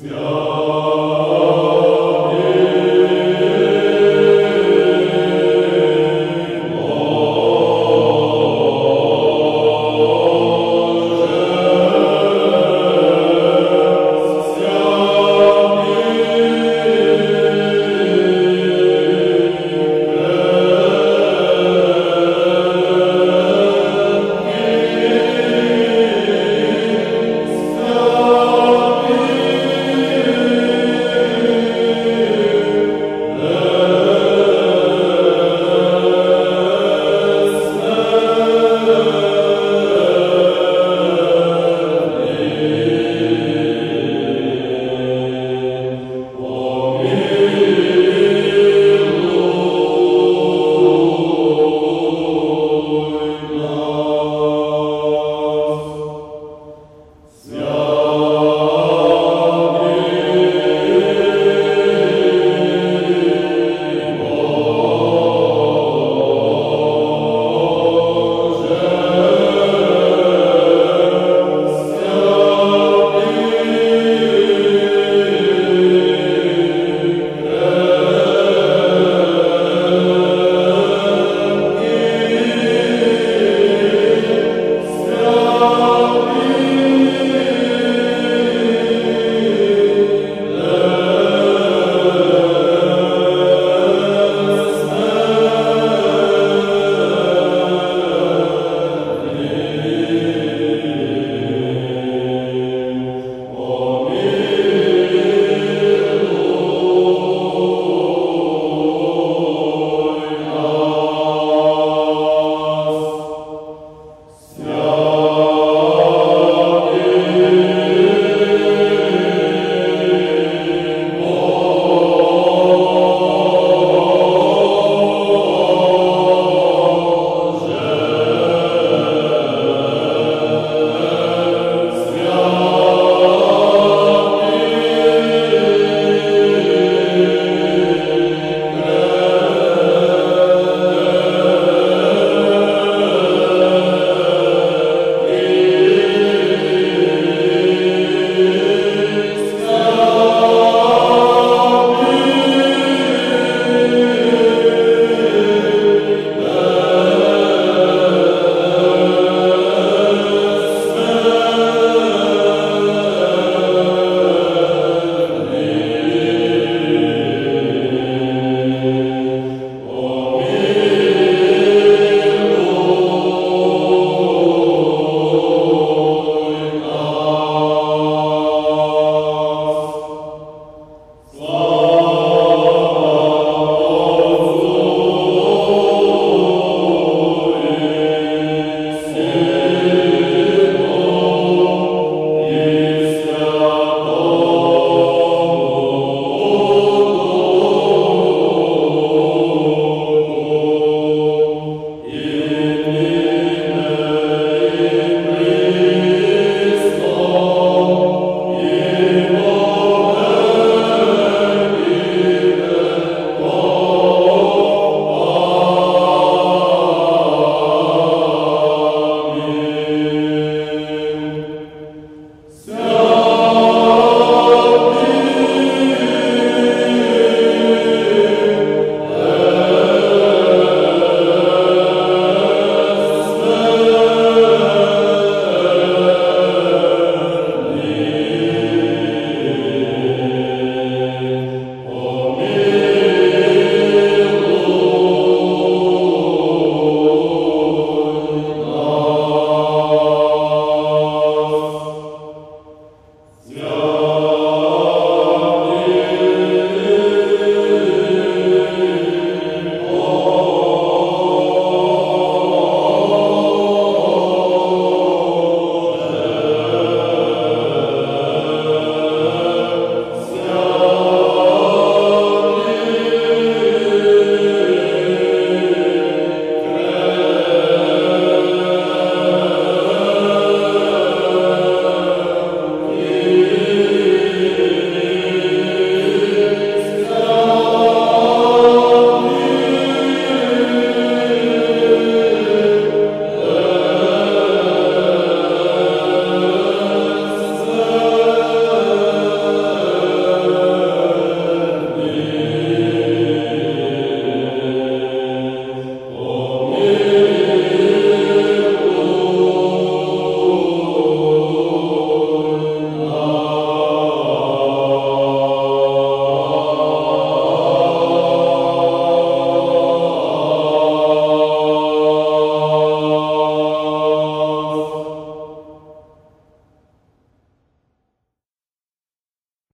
No.